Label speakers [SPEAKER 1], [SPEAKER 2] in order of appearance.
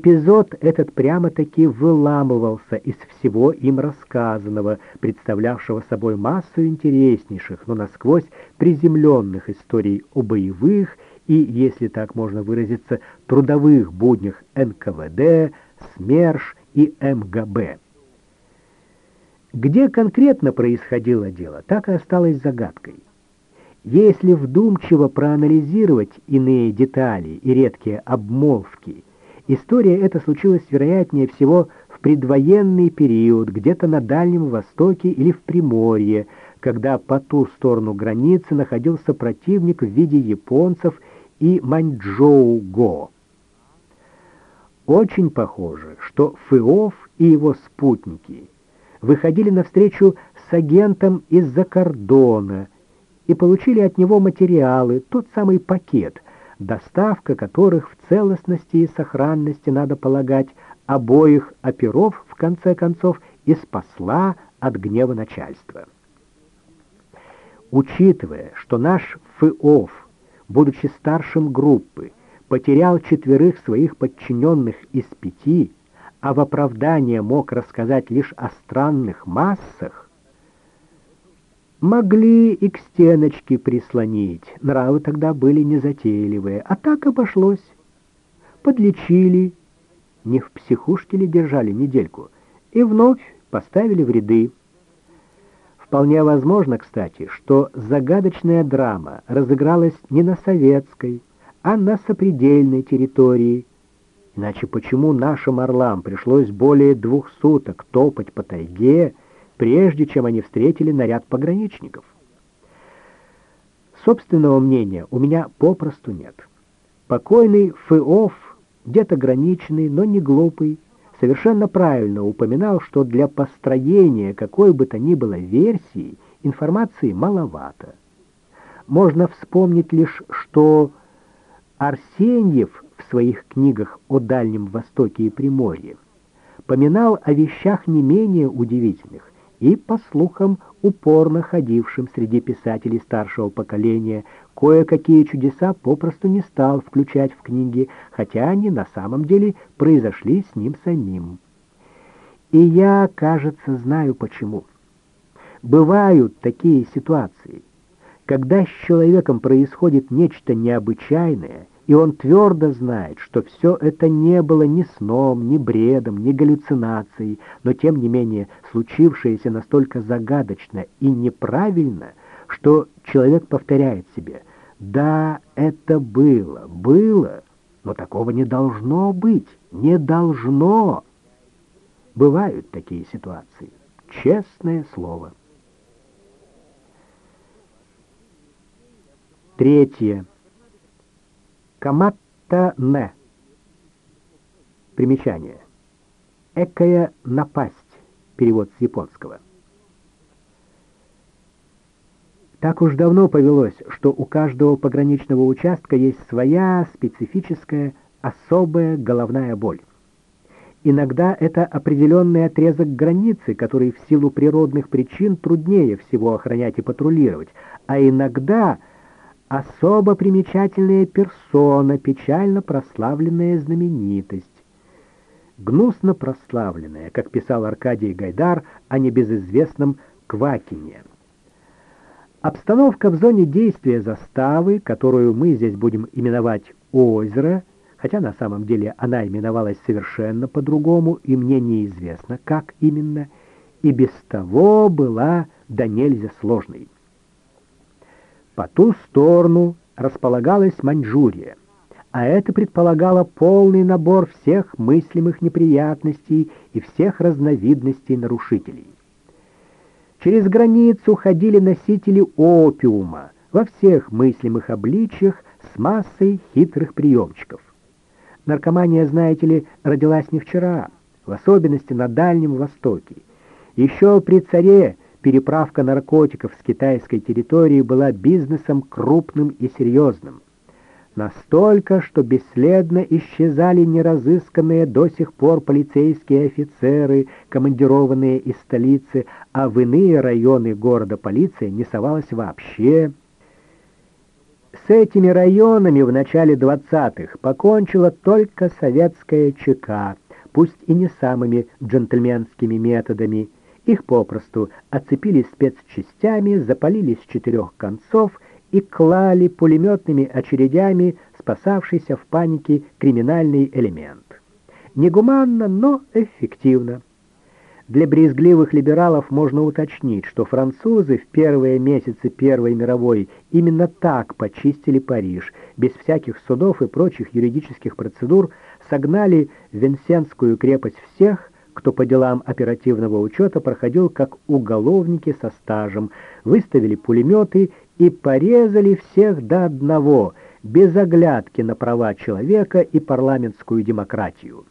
[SPEAKER 1] Эпизод этот прямо-таки выламывался из всего им рассказанного, представлявшего собой массу интереснейших, но насквозь приземленных историй о боевых и, если так можно выразиться, трудовых буднях НКВД, СМЕРШ и МГБ. Где конкретно происходило дело, так и осталось загадкой. Если вдумчиво проанализировать иные детали и редкие обмолвки, история эта случилась, вероятнее всего, в предвоенный период, где-то на Дальнем Востоке или в Приморье, когда по ту сторону границы находился противник в виде японцев и Маньчжоу-Го. Очень похоже, что Феоф и его спутники – выходили навстречу с агентом из-за кордона и получили от него материалы, тот самый пакет, доставка которых в целостности и сохранности, надо полагать, обоих оперов, в конце концов, и спасла от гнева начальства. Учитывая, что наш ФИОФ, будучи старшим группы, потерял четверых своих подчиненных из пяти, а в оправдание мог рассказать лишь о странных массах, могли и к стеночке прислонить. Нравы тогда были незатейливые, а так обошлось. Подлечили, не в психушке ли держали недельку, и вновь поставили в ряды. Вполне возможно, кстати, что загадочная драма разыгралась не на советской, а на сопредельной территории, Иначе почему нашим орлам пришлось более двух суток топать по тайге, прежде чем они встретили наряд пограничников? Собственного мнения у меня попросту нет. Покойный Феоф, где-то граничный, но не глупый, совершенно правильно упоминал, что для построения какой бы то ни было версии информации маловато. Можно вспомнить лишь, что Арсеньев в своих книгах о Дальнем Востоке и Приморье поминал о вещах не менее удивительных и, по слухам, упорно ходившим среди писателей старшего поколения, кое-какие чудеса попросту не стал включать в книги, хотя они на самом деле произошли с ним самим. И я, кажется, знаю почему. Бывают такие ситуации, когда с человеком происходит нечто необычайное, и он твердо знает, что все это не было ни сном, ни бредом, ни галлюцинацией, но тем не менее случившееся настолько загадочно и неправильно, что человек повторяет себе «Да, это было, было, но такого не должно быть, не должно». Бывают такие ситуации, честное слово. Третье. Каматта-не. Примечание. Экая напасть. Перевод с японского. Так уж давно повелось, что у каждого пограничного участка есть своя специфическая, особая головная боль. Иногда это определенный отрезок границы, который в силу природных причин труднее всего охранять и патрулировать, а иногда особо примечательная персона, печально прославленная знаменитость. Гнусно прославленная, как писал Аркадий Гайдар о небезызвестном Квакине. Обстановка в зоне действия заставы, которую мы здесь будем именовать «озеро», хотя на самом деле она именовалась совершенно по-другому, и мне неизвестно, как именно, и без того была до нельзя сложной. По ту сторону располагалась Маньчжурия, а это предполагало полный набор всех мыслимых неприятностей и всех разновидностей нарушителей. Через границу ходили носители опиума во всех мыслимых обличьях с массой хитрых приемчиков. Наркомания, знаете ли, родилась не вчера, в особенности на Дальнем Востоке. Еще при царе переправка наркотиков с китайской территории была бизнесом крупным и серьезным. Настолько, что бесследно исчезали неразысканные до сих пор полицейские офицеры, командированные из столицы, а в иные районы города полиция не совалась вообще. С этими районами в начале 20-х покончила только советская ЧК, пусть и не самыми джентльменскими методами. Их попросту оцепили спецчастями, запалили с четырех концов и клали пулеметными очередями спасавшийся в панике криминальный элемент. Негуманно, но эффективно. Для брезгливых либералов можно уточнить, что французы в первые месяцы Первой мировой именно так почистили Париж, без всяких судов и прочих юридических процедур согнали Венсенскую крепость всех, кто по делам оперативного учета проходил как уголовники со стажем, выставили пулеметы и порезали всех до одного, без оглядки на права человека и парламентскую демократию.